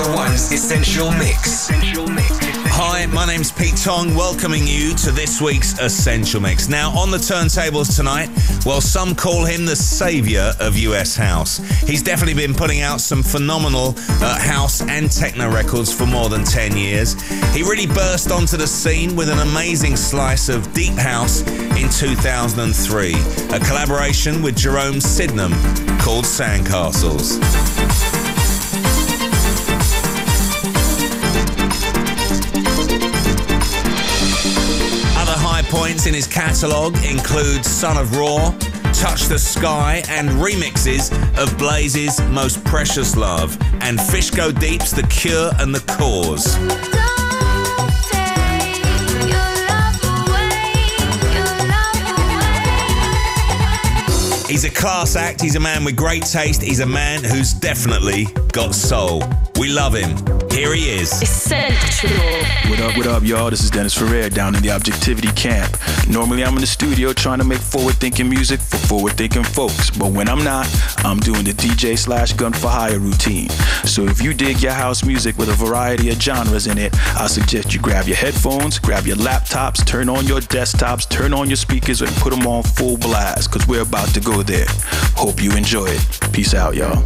Radio 1's Essential Mix. Essential Mix. Hi, my name's Pete Tong, welcoming you to this week's Essential Mix. Now, on the turntables tonight, well, some call him the savior of US house. He's definitely been putting out some phenomenal uh, house and techno records for more than 10 years. He really burst onto the scene with an amazing slice of deep house in 2003, a collaboration with Jerome Sydenham called Sandcastles. Points in his catalogue include Son of Raw, Touch the Sky, and remixes of Blaze's Most Precious Love and Fish Go Deep's The Cure and The Cause. He's a class act, he's a man with great taste, he's a man who's definitely got soul. We love him. Here he is. Essential. What up, what up, y'all? This is Dennis Ferrer down in the Objectivity Camp. Normally, I'm in the studio trying to make forward thinking music for forward thinking folks, but when I'm not, I'm doing the DJ slash gun for hire routine. So if you dig your house music with a variety of genres in it, I suggest you grab your headphones, grab your laptops, turn on your desktops, turn on your speakers, and put them on full blast, because we're about to go there. Hope you enjoy it. Peace out, y'all.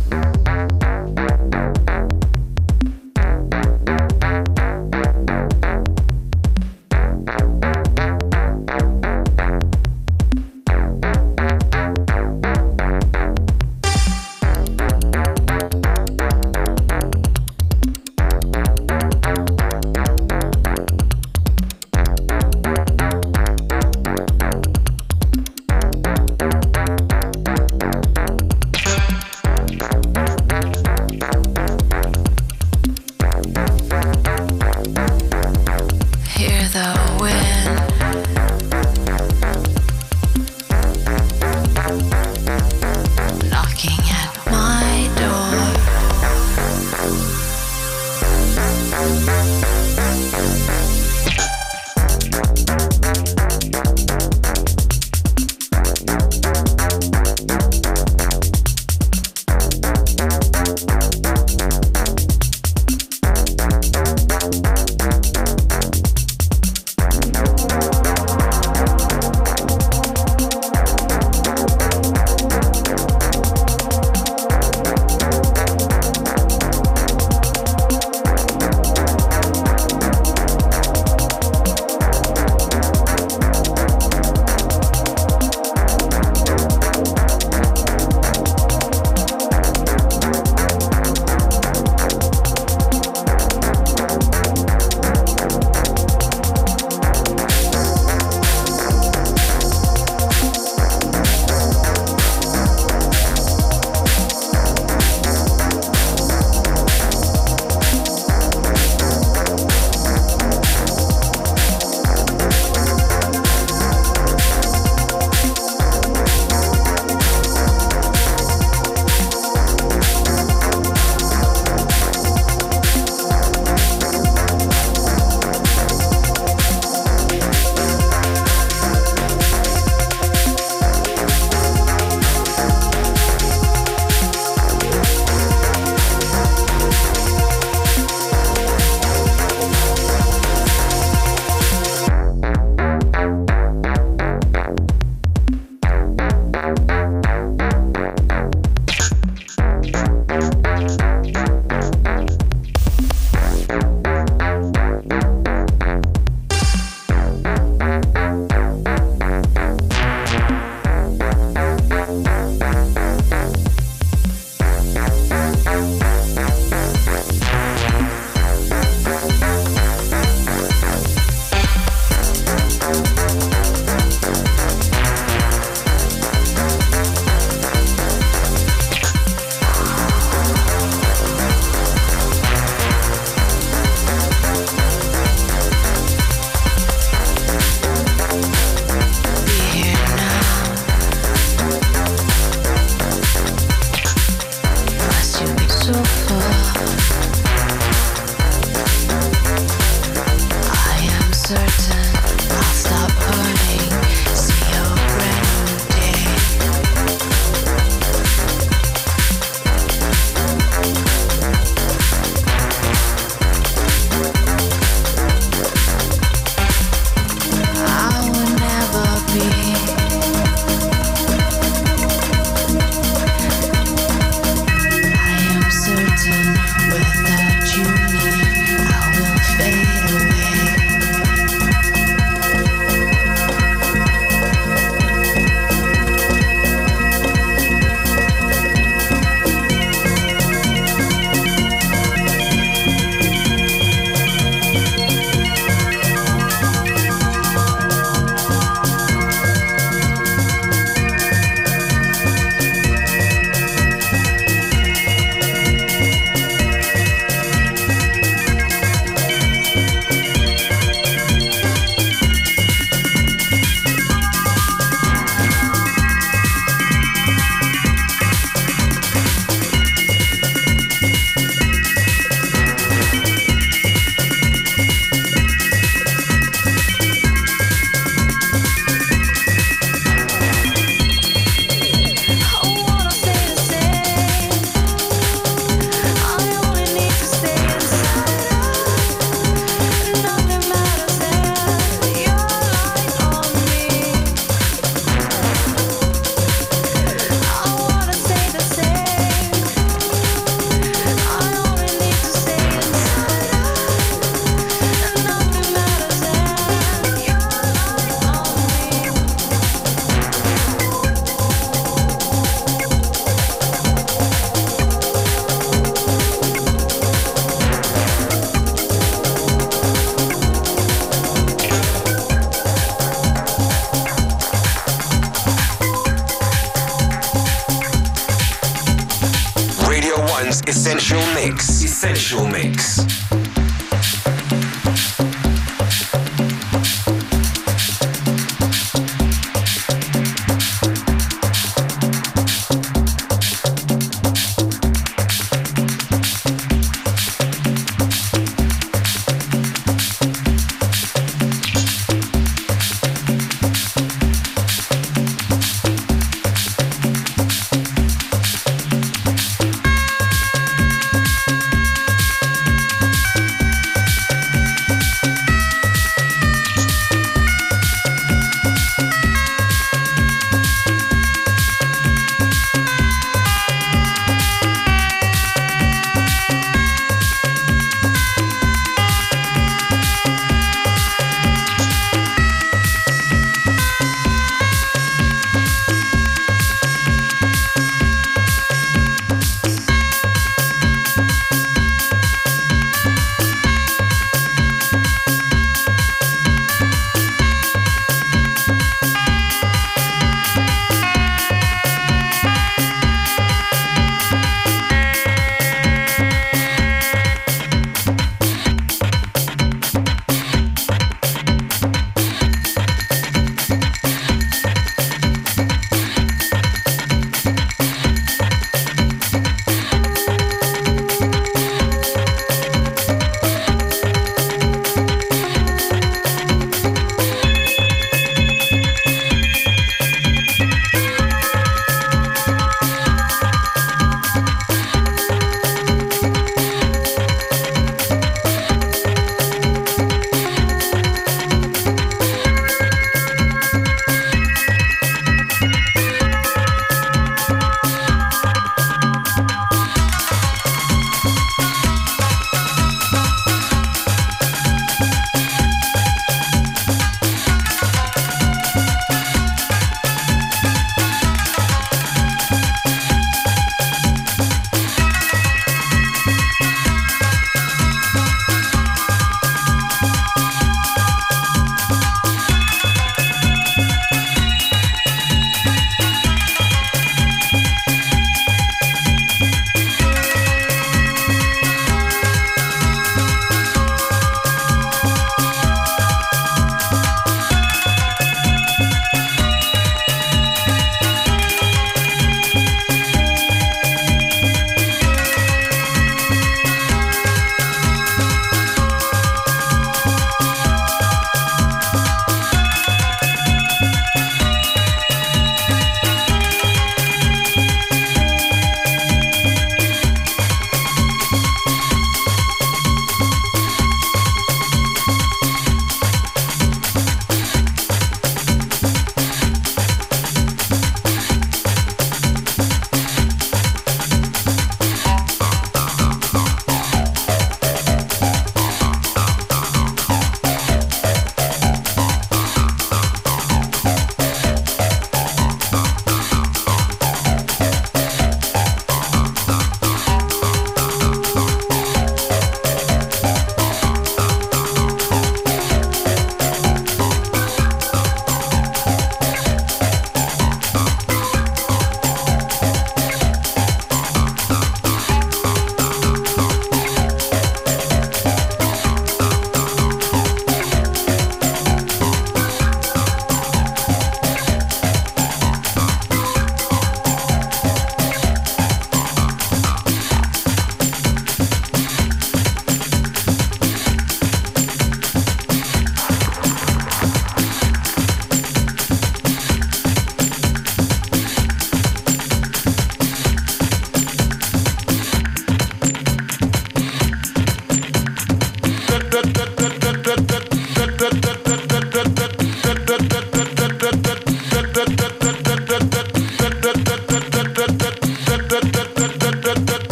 Sexual Mix.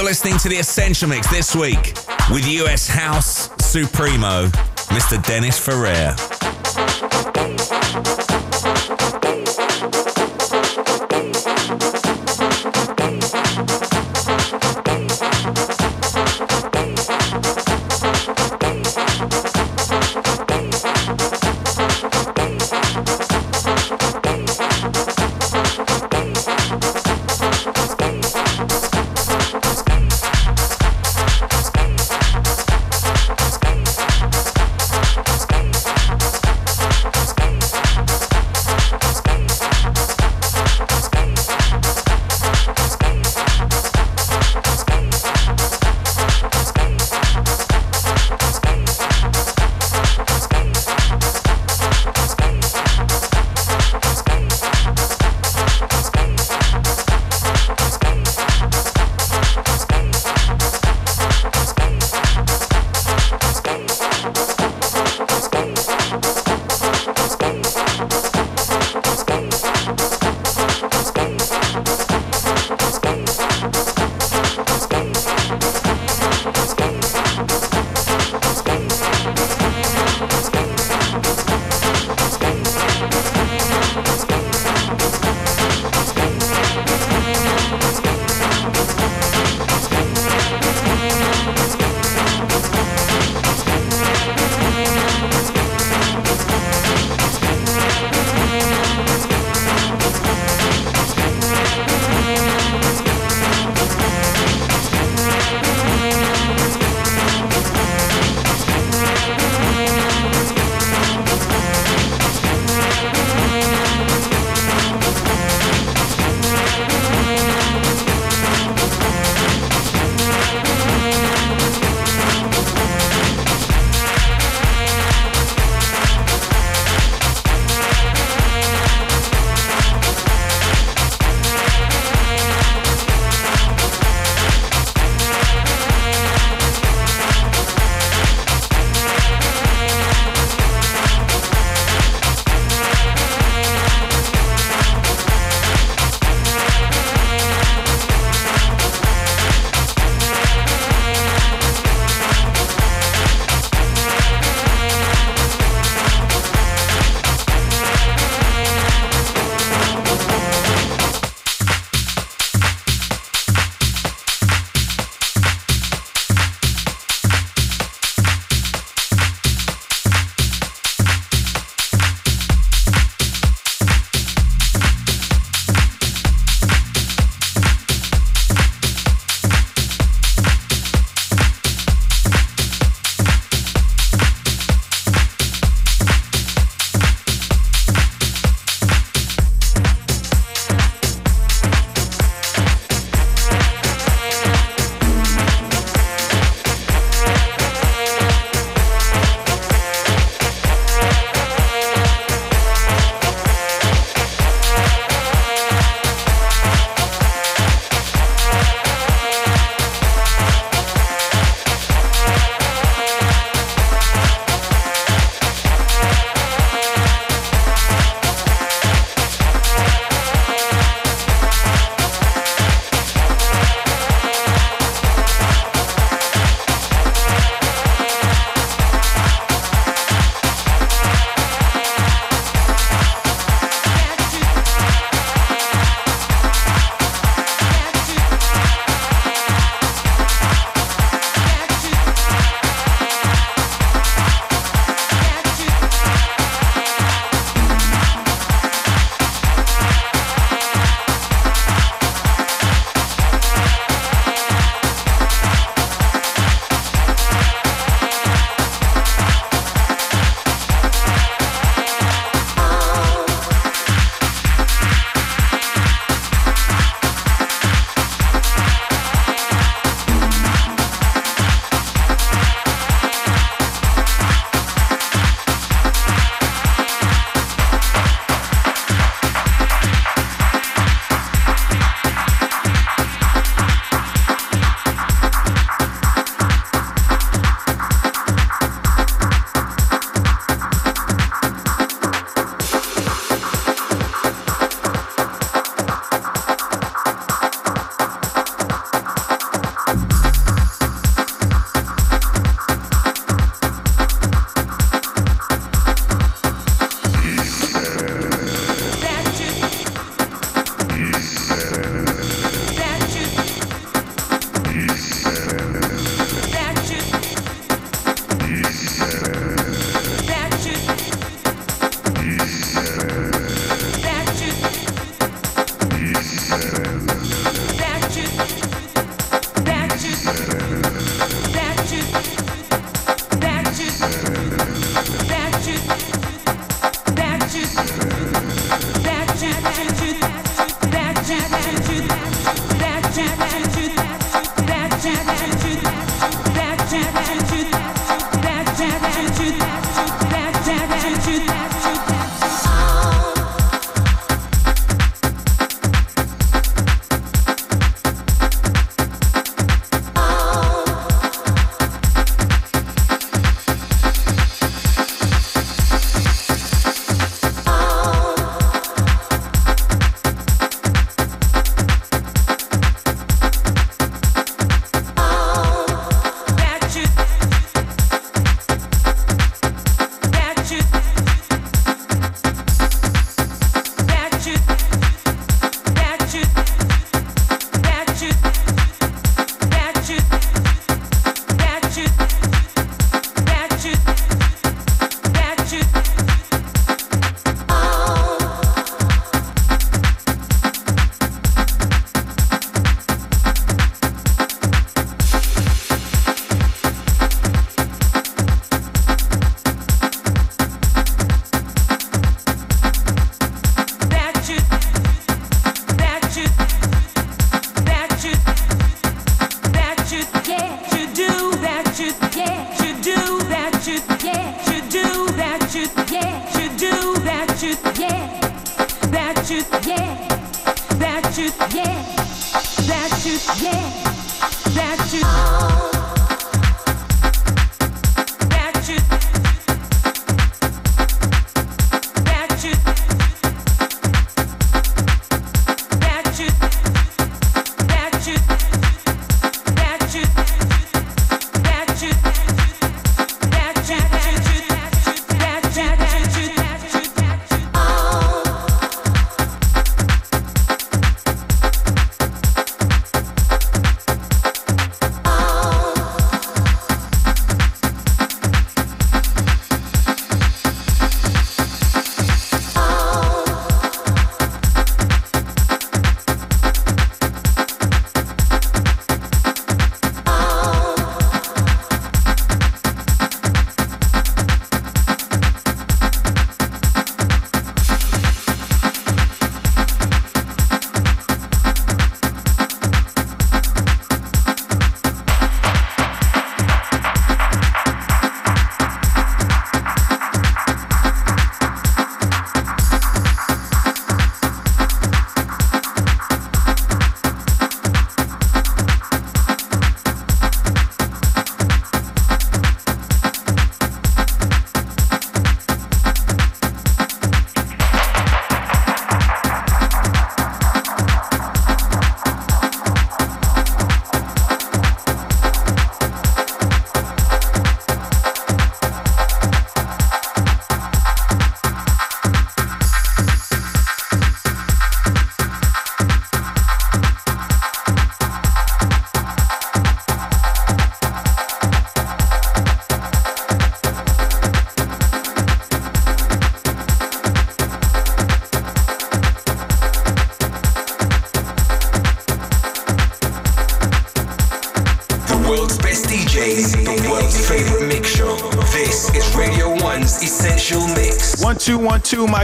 You're listening to the Essential Mix this week with US House Supremo, Mr. Dennis Ferrer.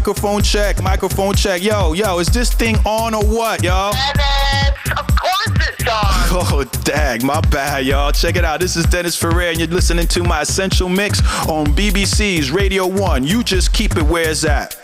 Microphone check, microphone check. Yo, yo, is this thing on or what, y'all? Of course it's on. Oh, dag, my bad, y'all. Check it out. This is Dennis Ferrer, and you're listening to my Essential Mix on BBC's Radio 1. You just keep it where it's at.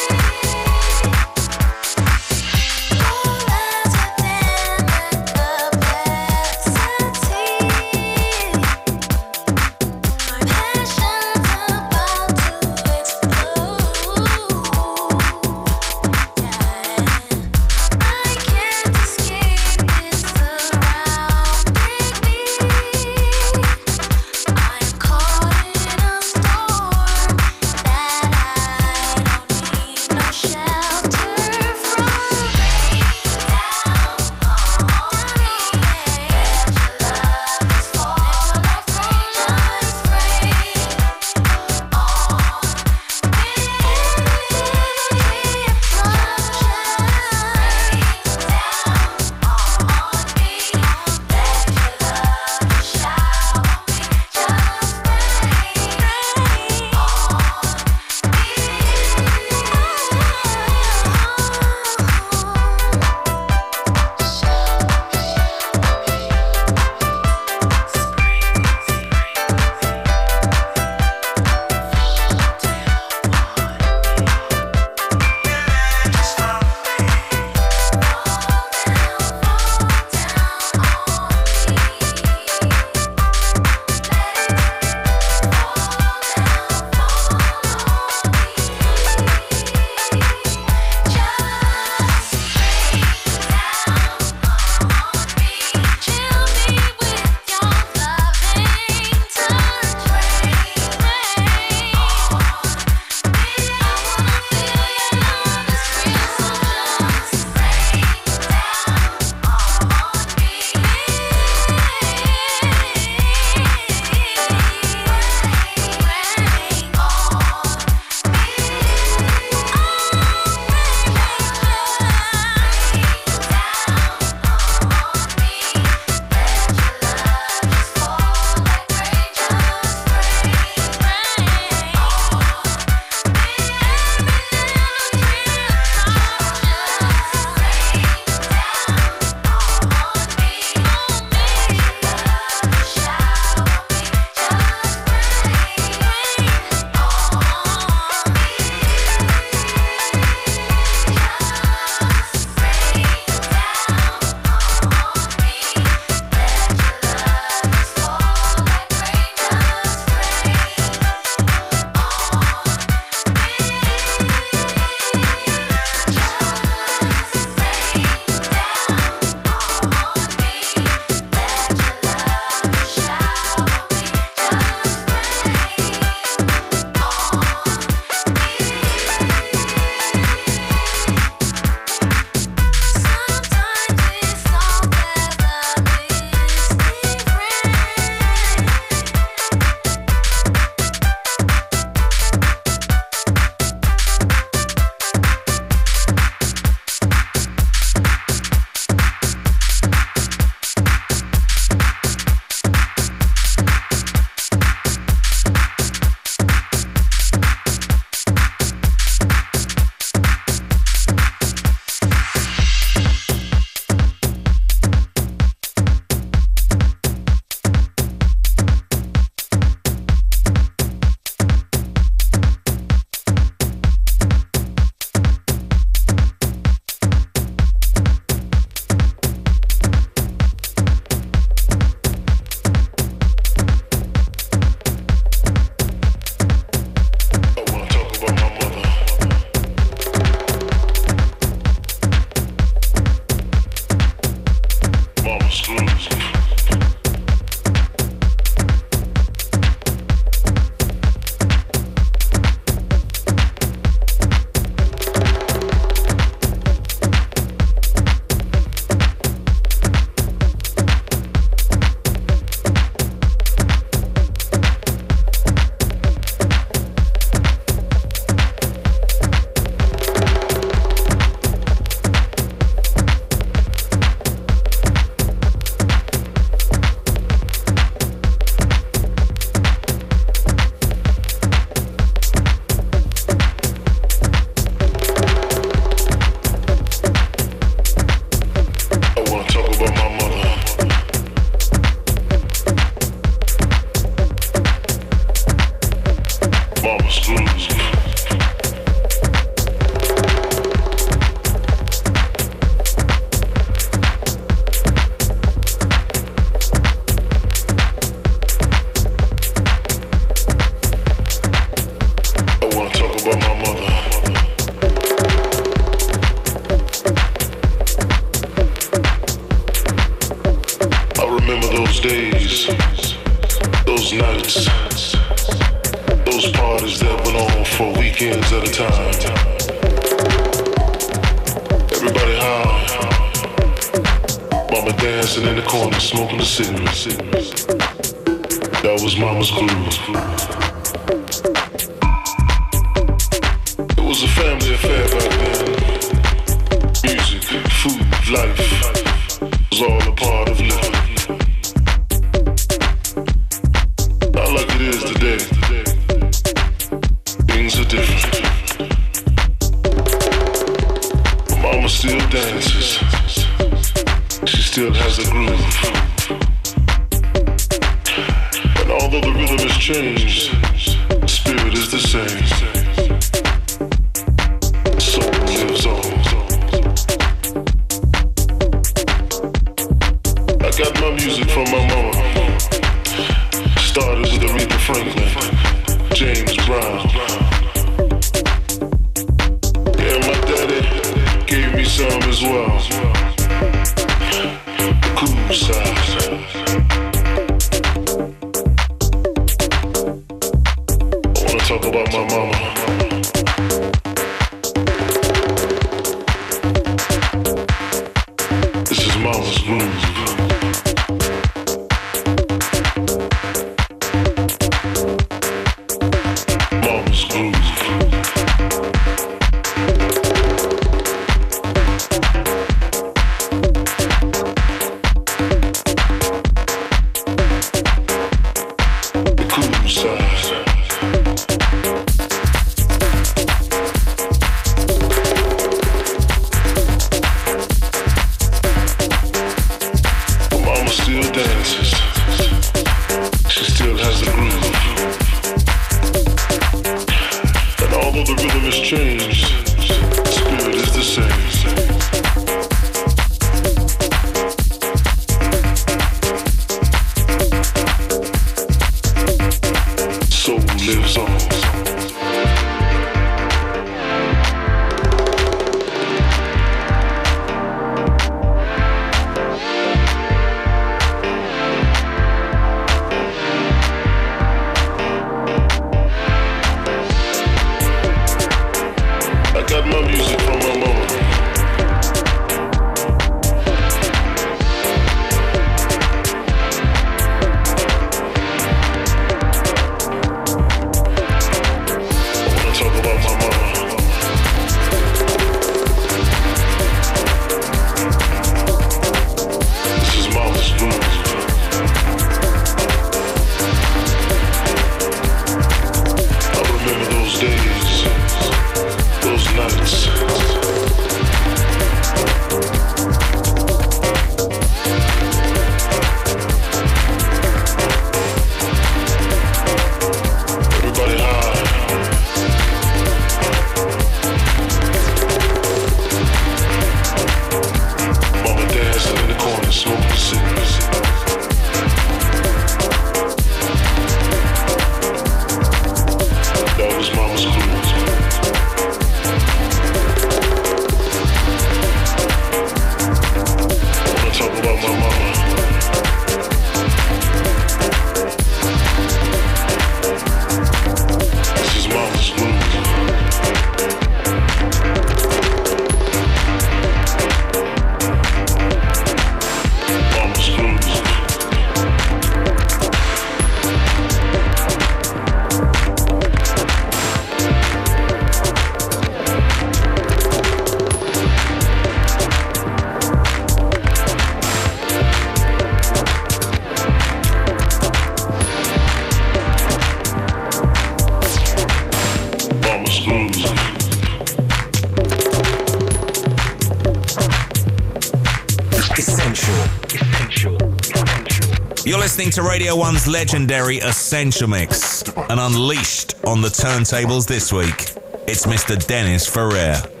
Radio 1's legendary Essential Mix. And unleashed on the turntables this week, it's Mr. Dennis Ferrer.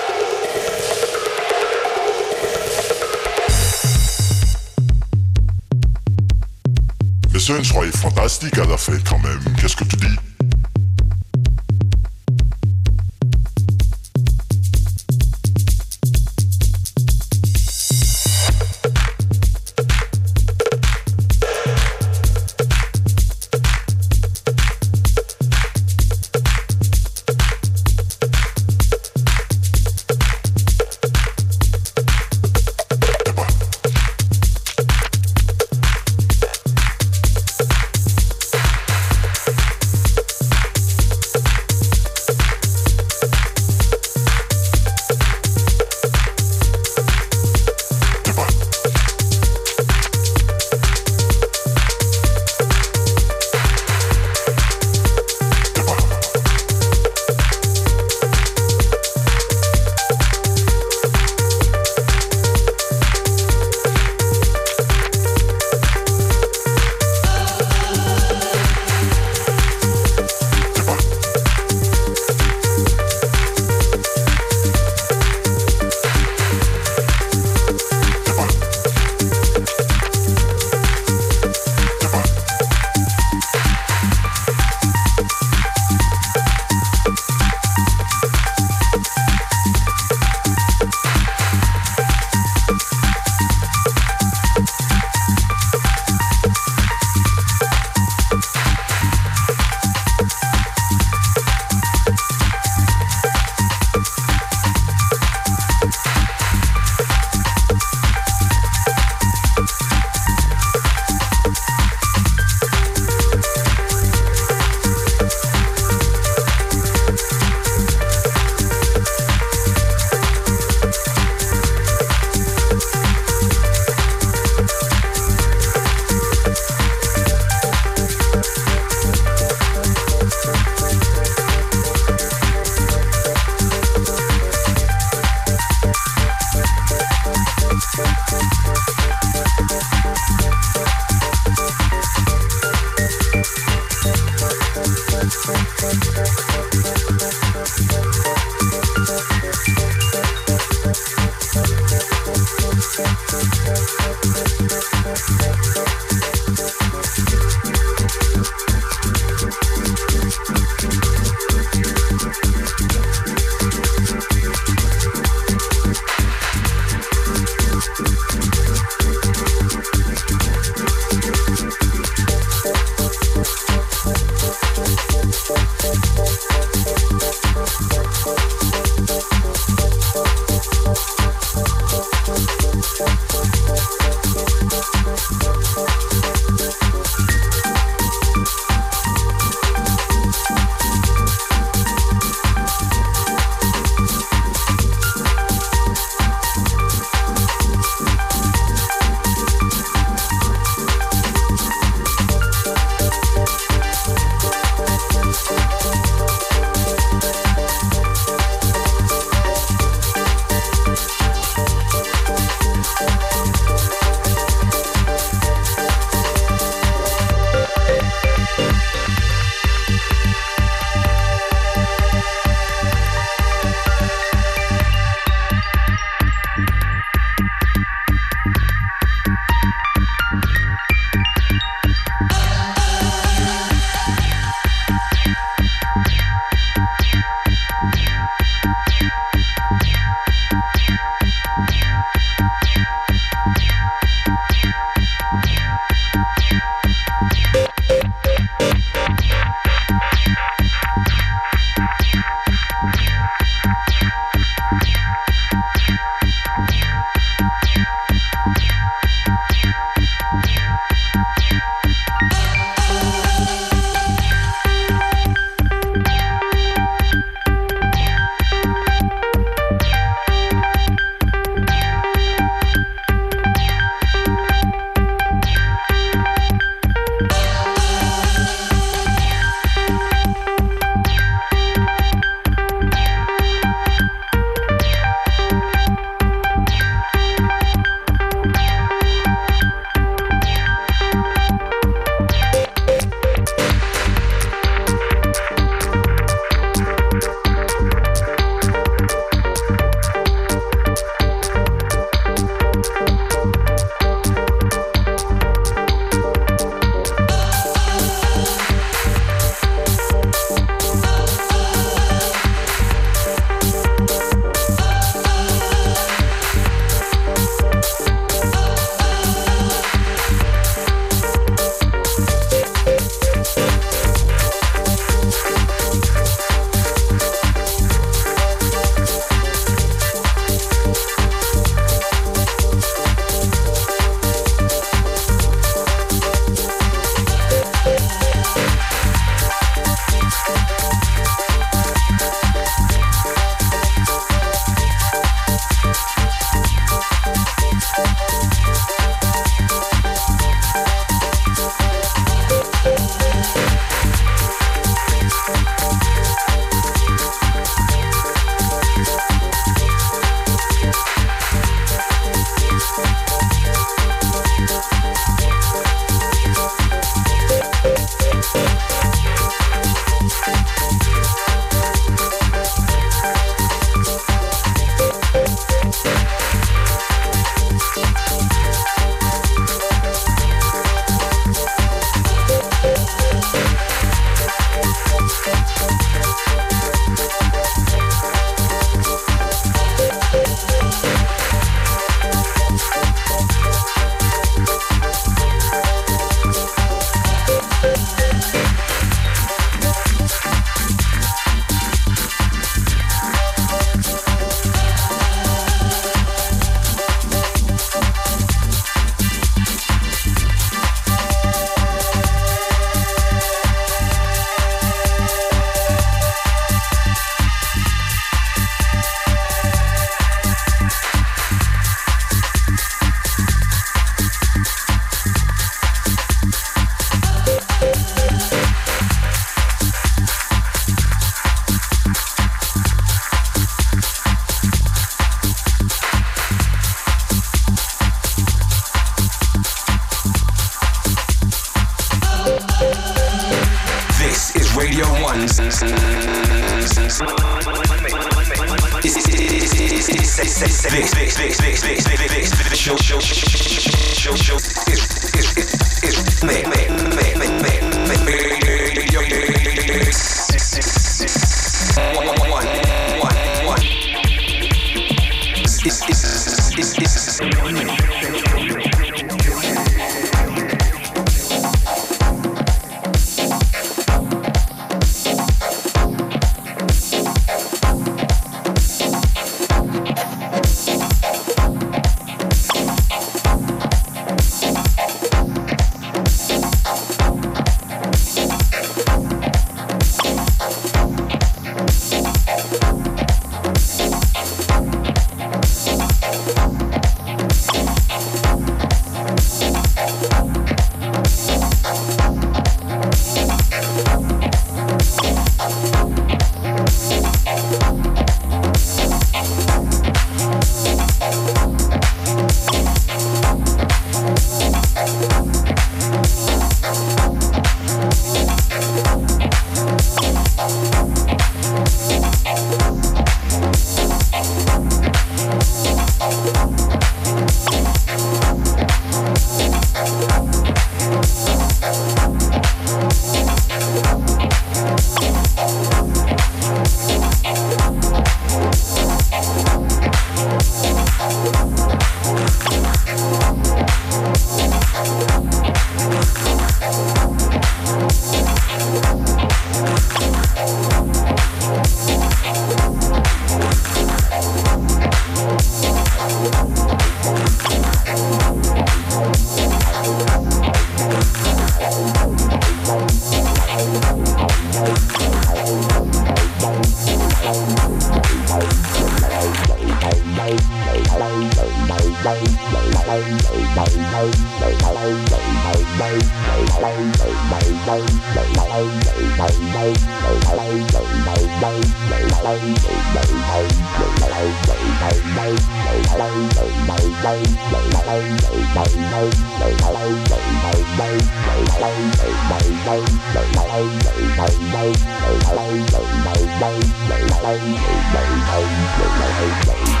Bye.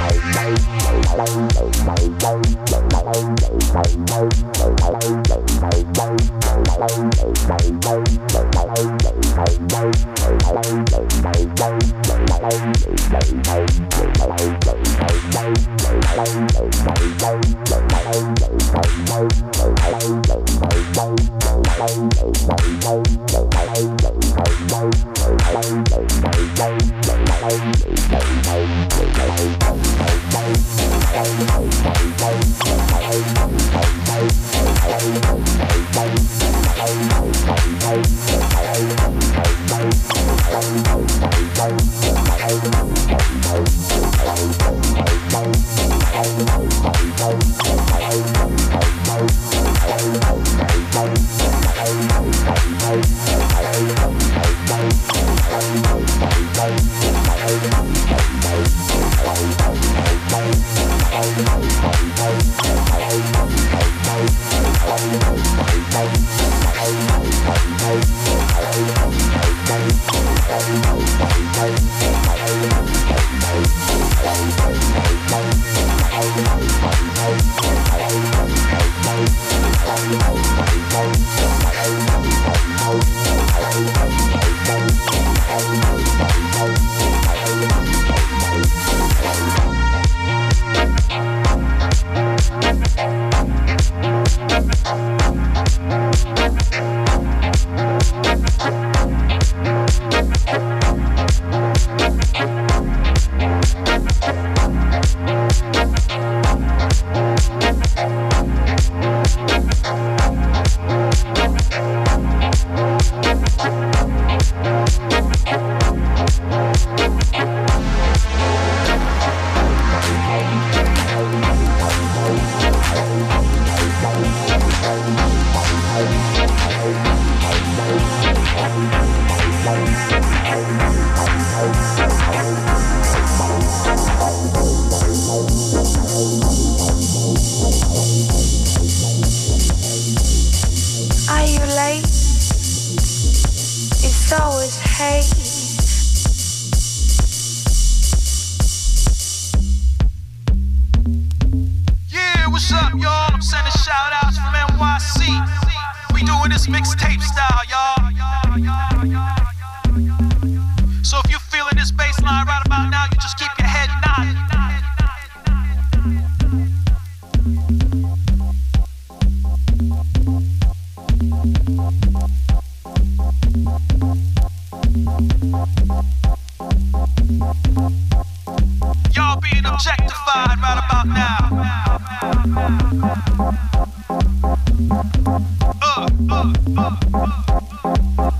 Bye. Bye. Bye.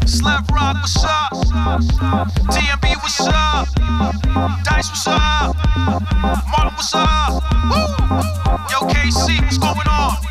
Slap Rock, what's up? DMB, what's up? Dice, what's up? Marlon, what's up? Woo! Yo, KC, what's going on?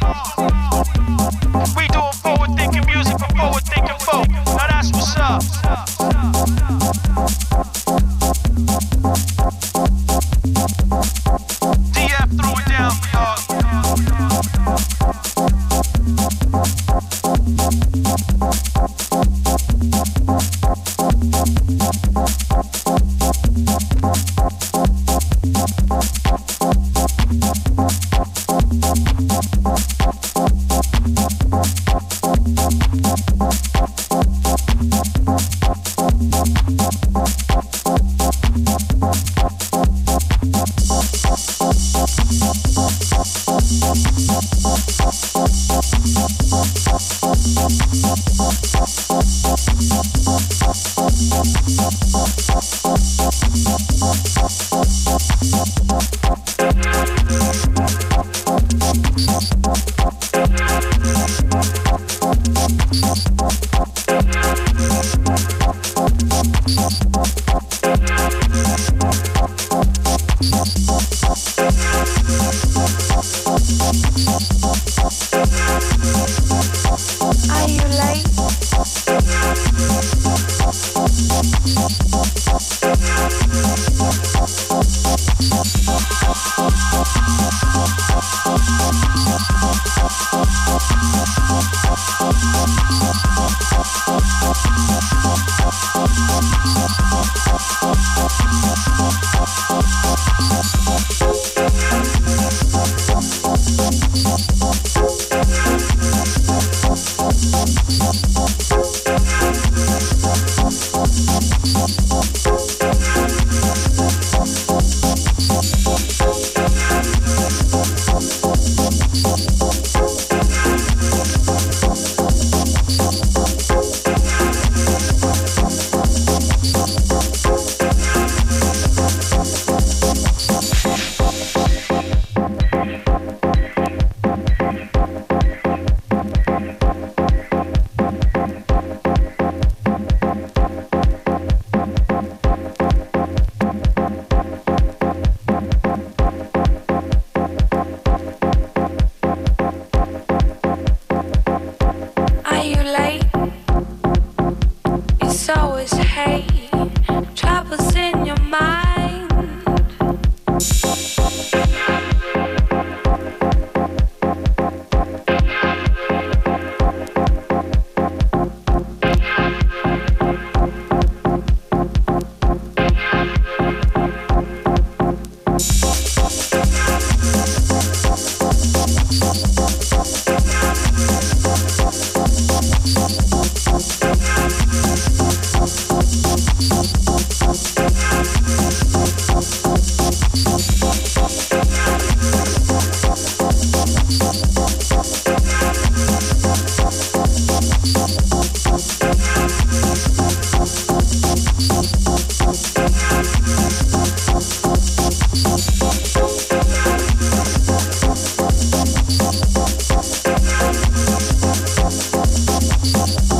House.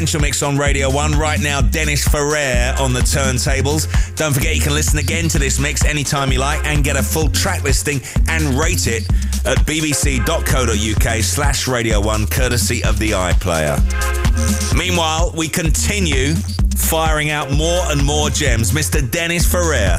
Essential Mix on Radio 1. Right now, Dennis Ferrer on the turntables. Don't forget you can listen again to this mix anytime you like and get a full track listing and rate it at bbc.co.uk slash Radio 1 courtesy of the iPlayer. Meanwhile, we continue firing out more and more gems. Mr. Dennis Ferrer.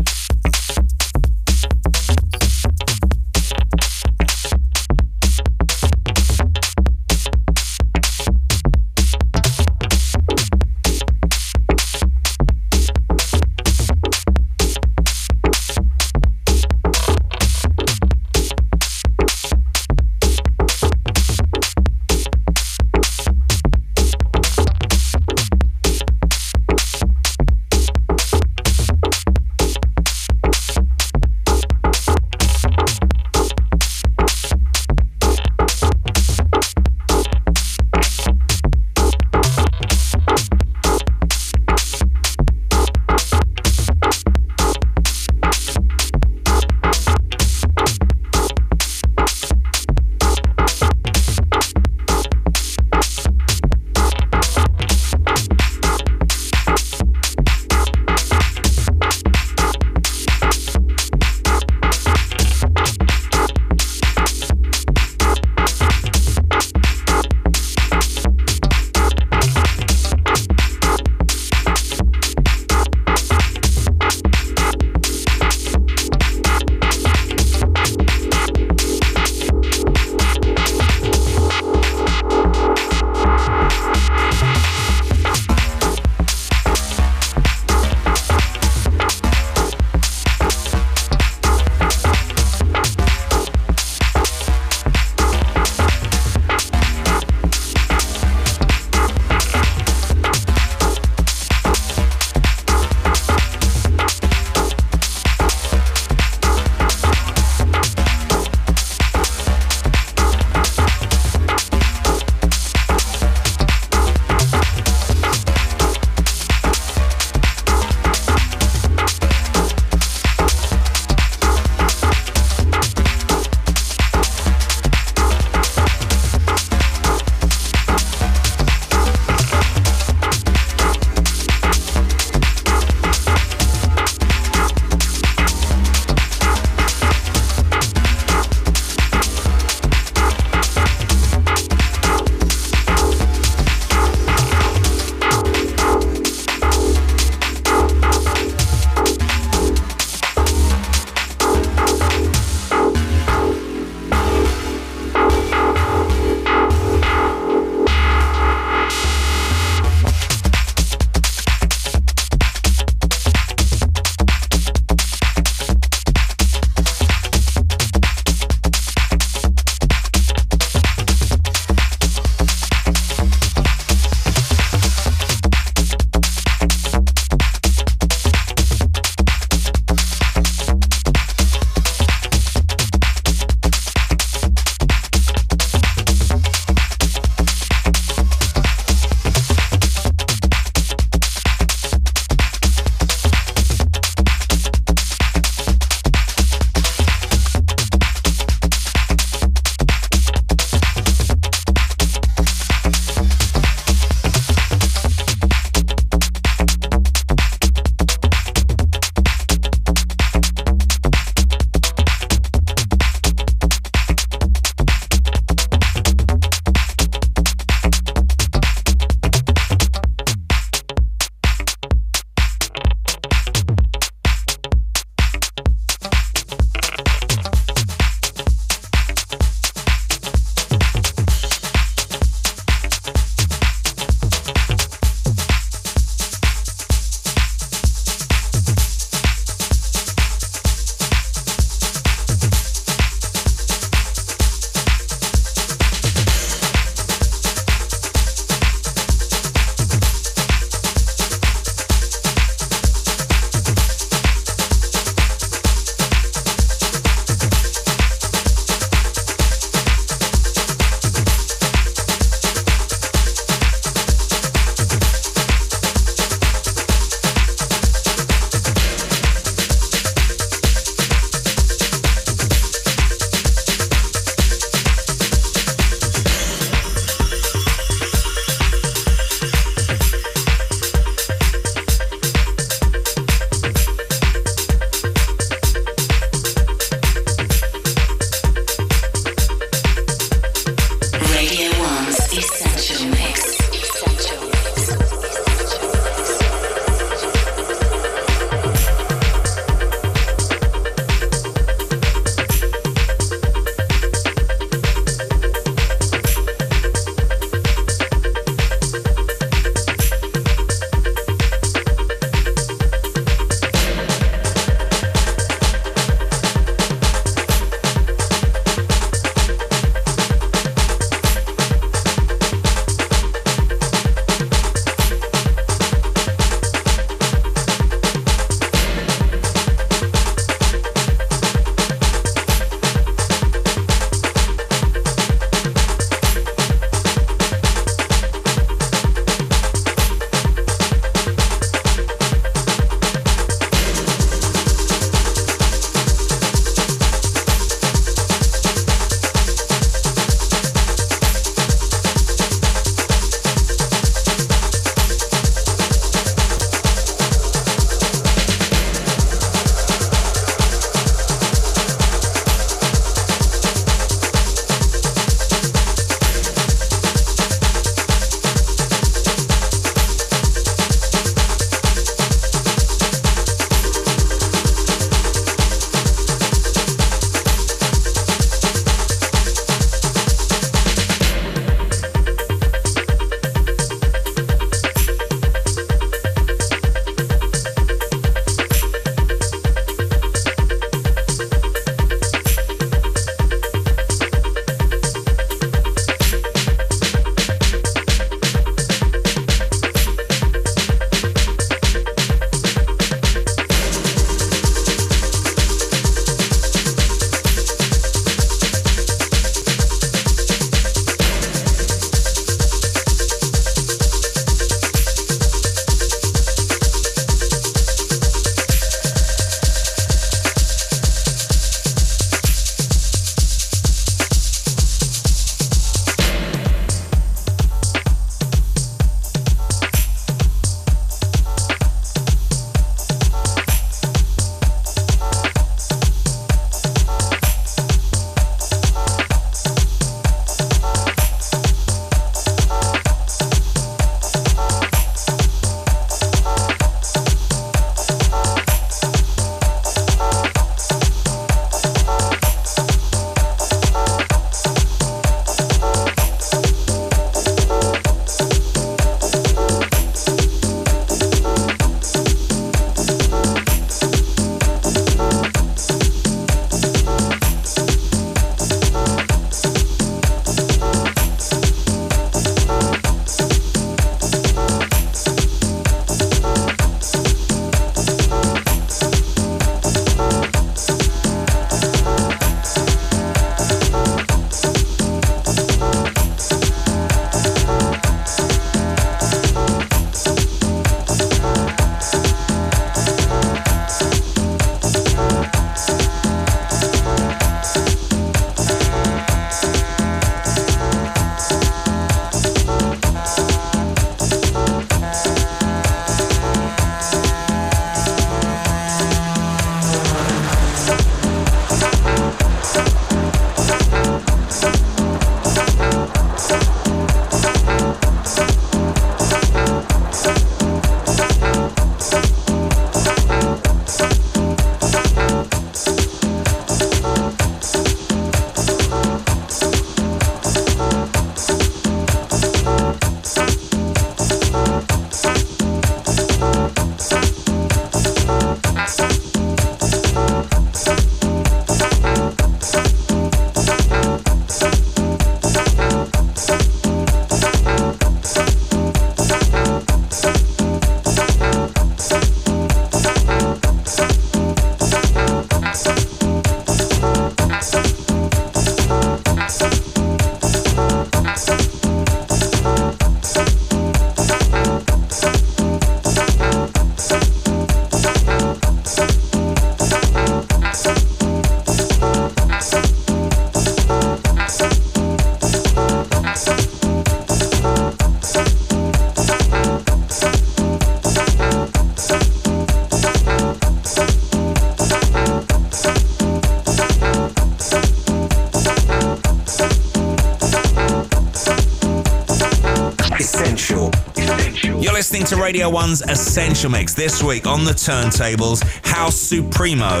Listening to Radio 1's Essential Mix. This week on the turntables, House Supremo,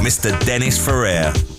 Mr. Dennis Ferrer.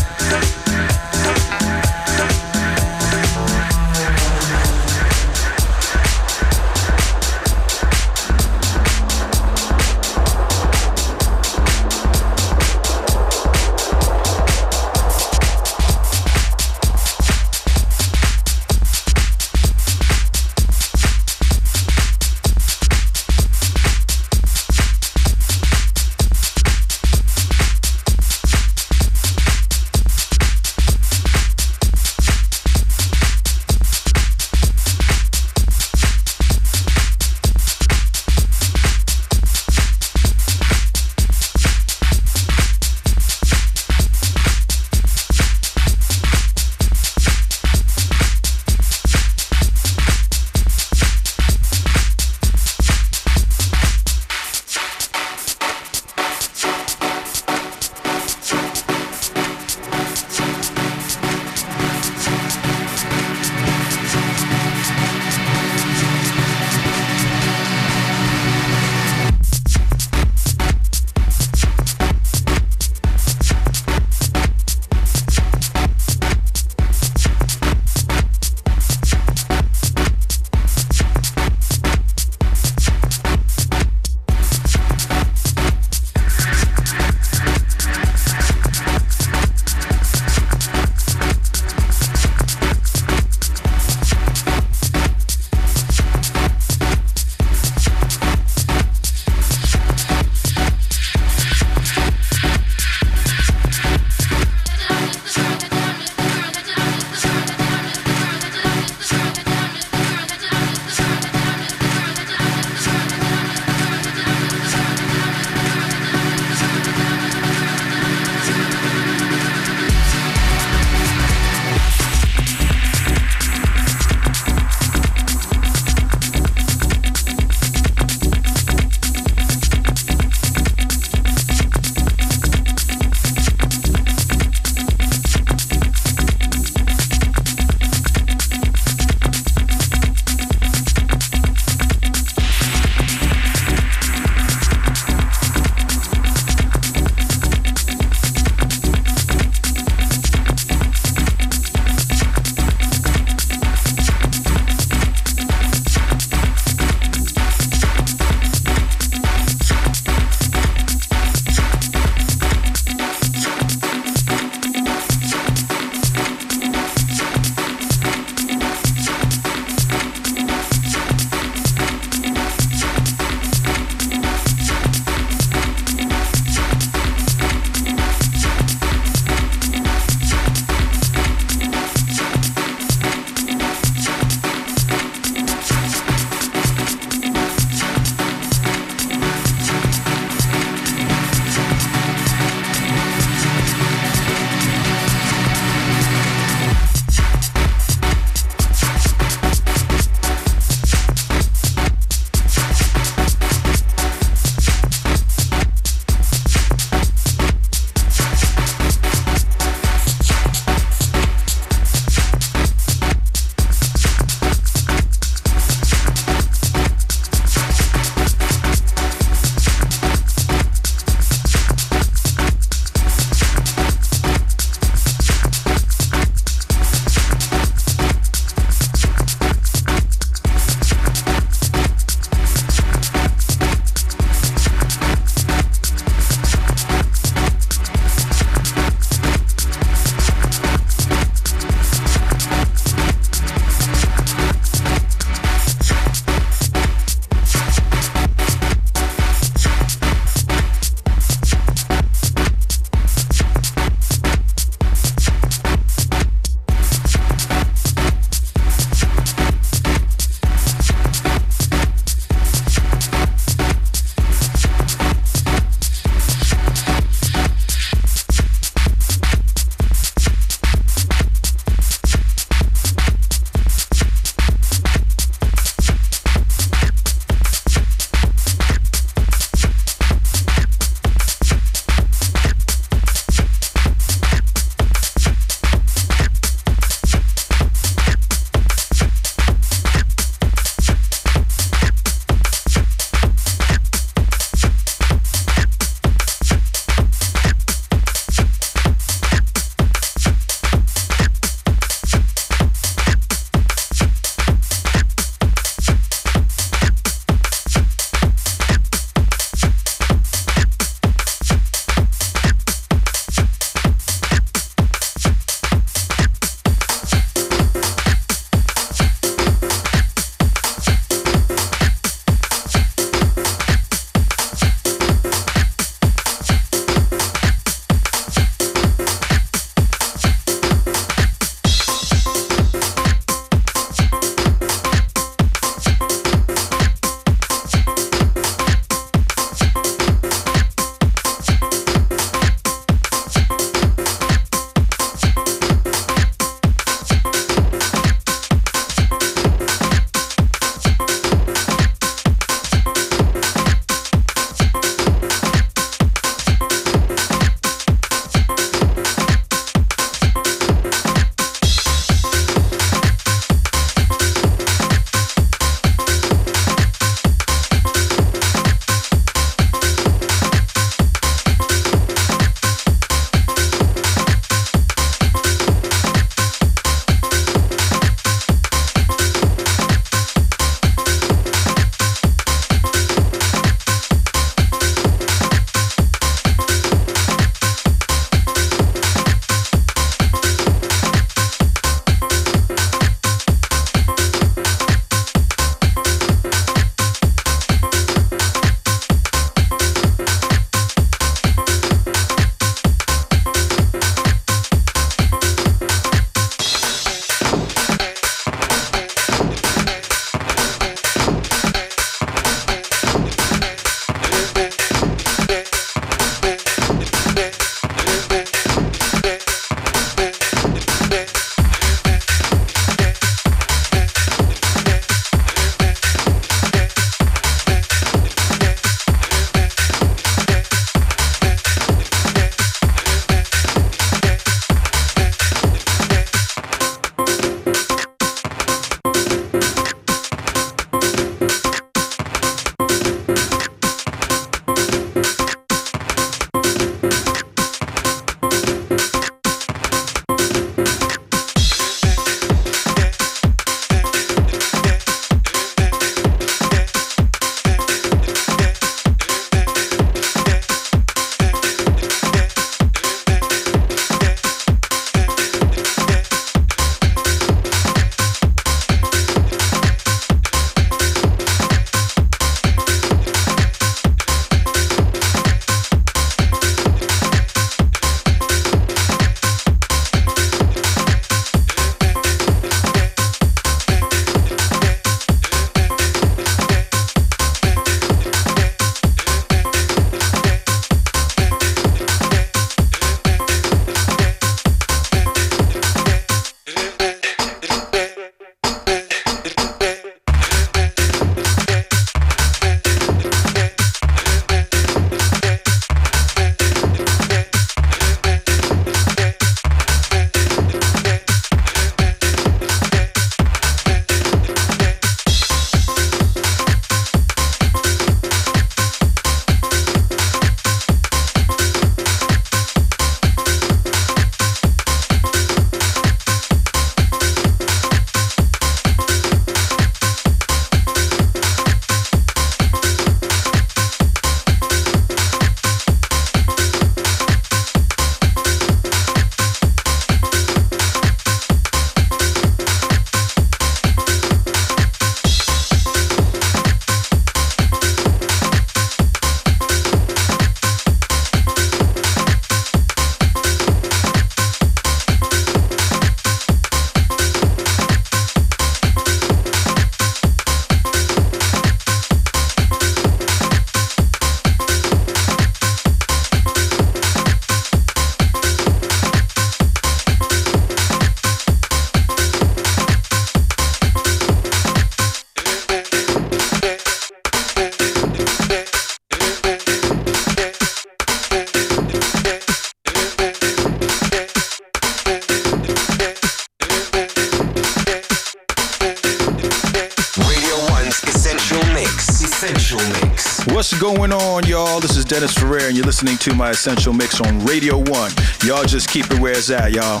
Going on, y'all? This is Dennis Ferrer, and you're listening to my Essential Mix on Radio 1. Y'all just keep it where it's at, y'all.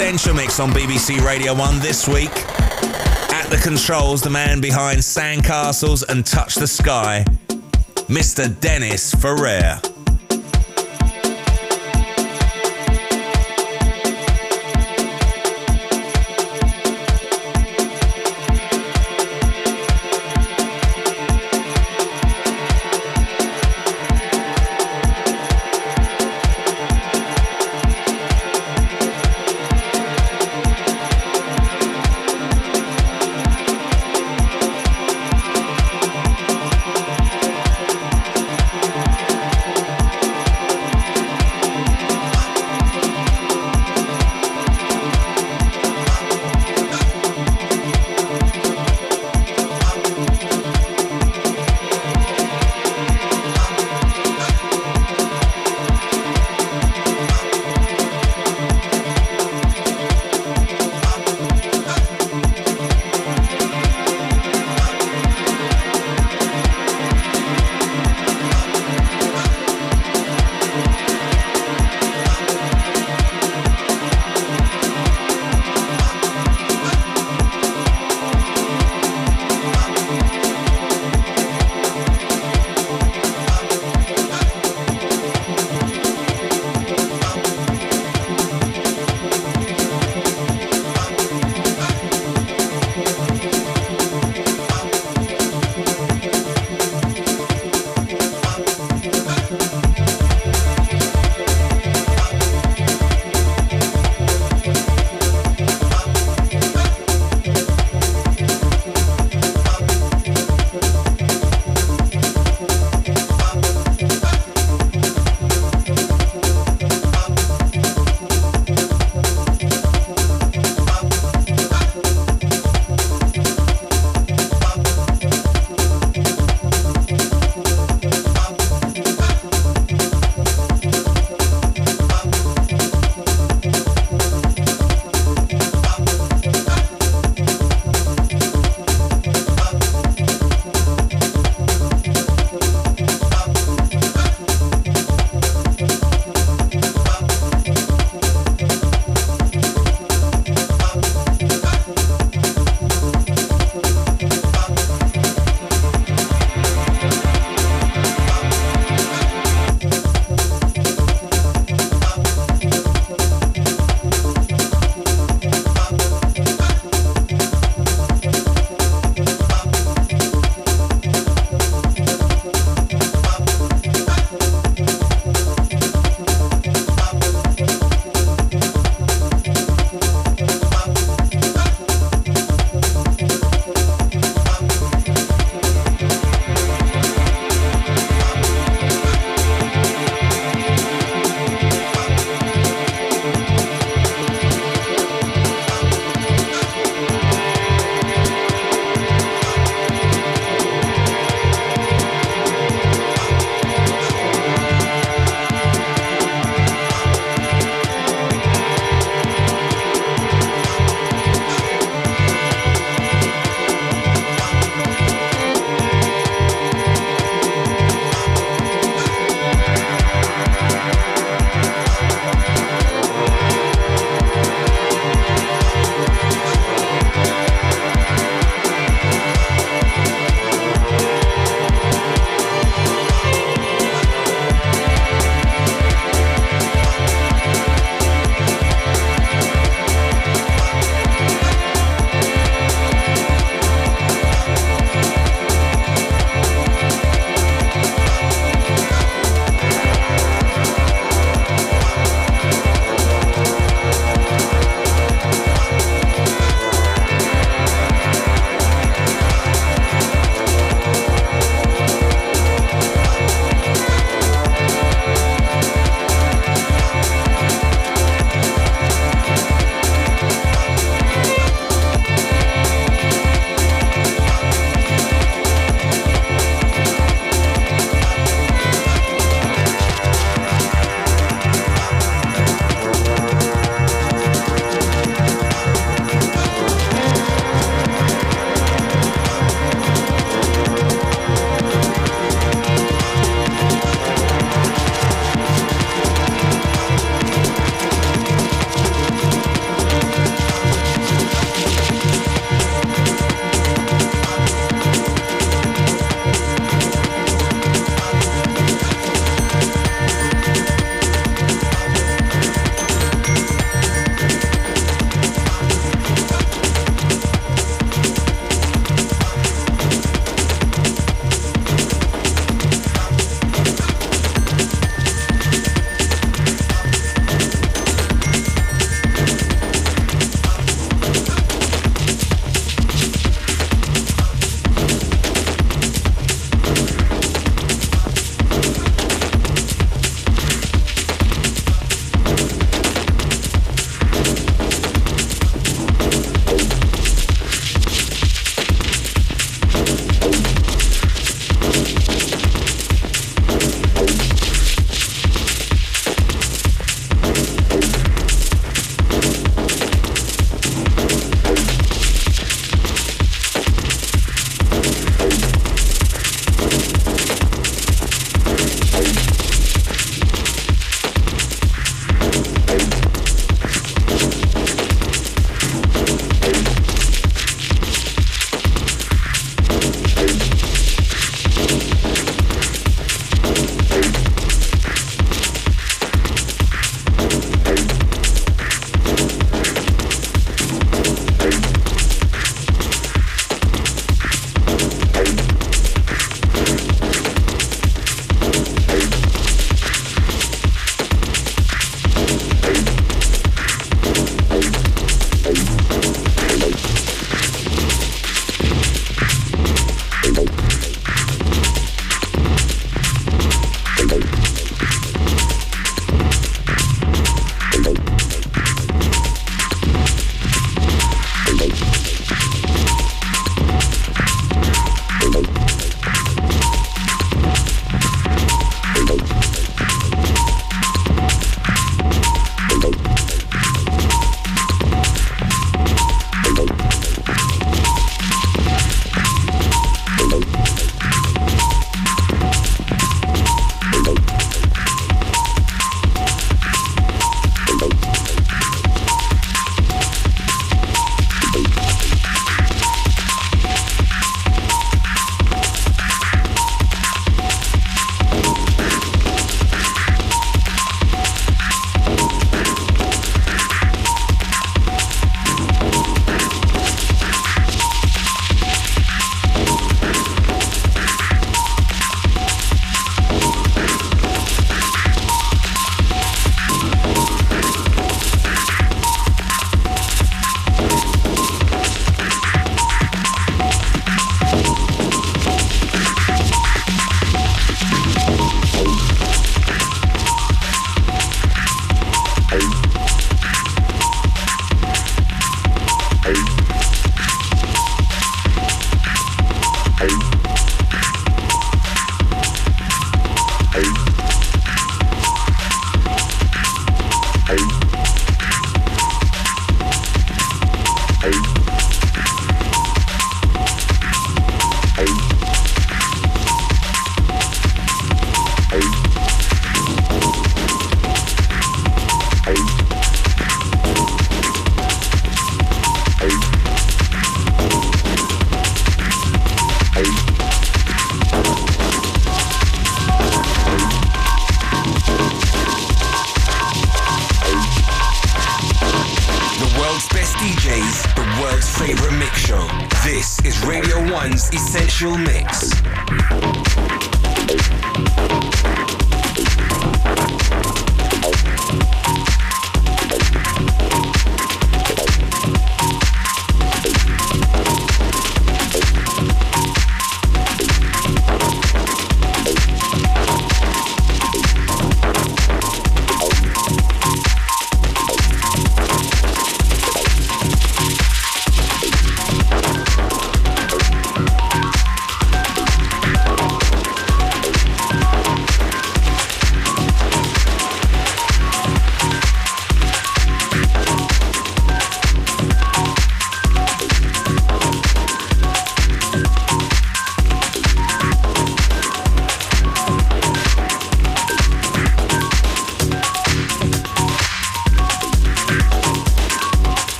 Essential Mix on BBC Radio 1 this week. At the controls, the man behind Sandcastles and Touch the Sky, Mr. Dennis Ferrer.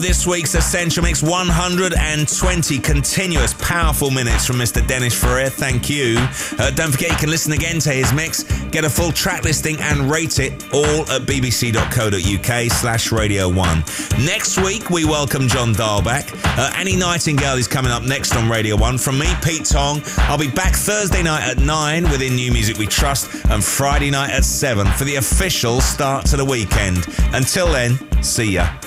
this week's Essential Mix 120 continuous powerful minutes from Mr. Dennis Ferrer. Thank you. Uh, don't forget you can listen again to his mix, get a full track listing and rate it all at bbc.co.uk slash radio 1. Next week we welcome John Dahlback. Uh, Annie Nightingale is coming up next on Radio 1. From me, Pete Tong, I'll be back Thursday night at 9 within New Music We Trust and Friday night at 7 for the official start to the weekend. Until then, see ya.